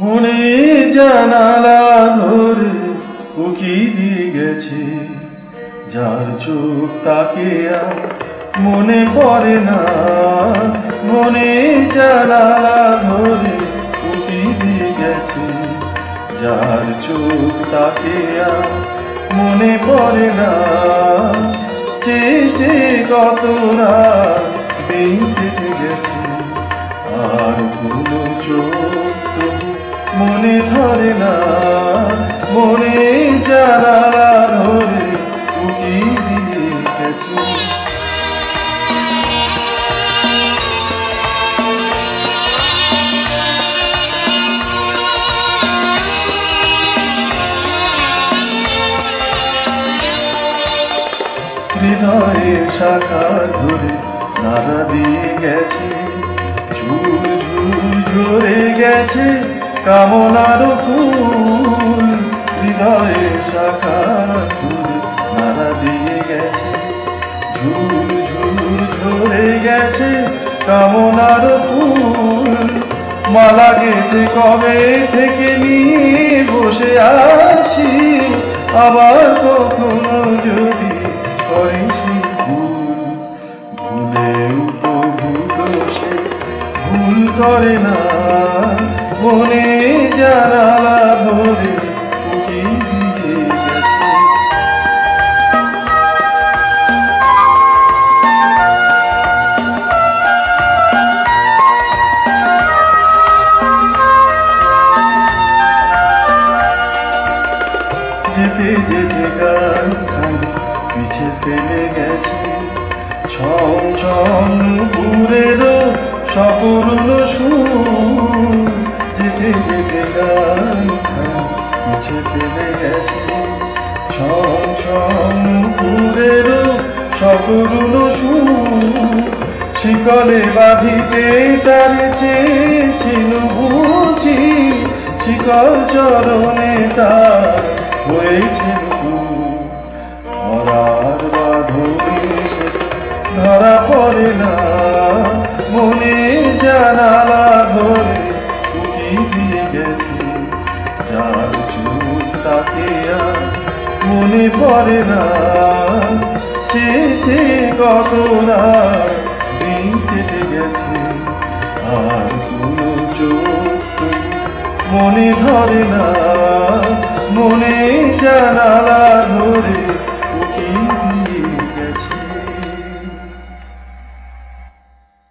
মনে জানালা ধরে উকি দিয়ে গেছে। যার চোখ তাকে আর মনে পড়ে না। মনে জানালা ধরে উকি দিয়ে গেছে। যার চোখ তাকে আর মনে পড়ে না। চে চে কত রাত দিন কেটে গেছে। আর কোনো চোখ মনে ধরে না, মনে জানালা ধরে উকি দিয়ে হৃদয়ের শাখা ধরে নাড়া দিয়ে গেছে ঝুল ঝুল ঝরে গেছে। কামনার ফুল হৃদয়ের শাখা ধরে নাড়া দিয়ে গেছে, ঝুল ঝুল ঝরে গেছে কামনার ফুল। মালা গেতে কবে থেকে নিয়ে বসে আছি, আবার কখনো যদি করে না। মনে জানালা উকি যেতে যেতে গান খানি পিছে ফেলে গেছে। ছম ছম সকরুণ সুর যেতে যেতে পিছে ফেলে গেছে। ছম ছম পুরের সকরুণ শিকলে বাঁধিতে তার চেয়েছিল বুঝি, শিকল চরণে তার হয়েছে ধরা পড়ে না। মনে জানালা ধরে উকি দিয়ে গেছে। যার চোখ তাকে আর মনে পড়ে না। চেয়ে চেয়ে কত না দিন কেটে গেছে। আর কোনো চোখ মনে ধরে না। মনে জানালা ধরে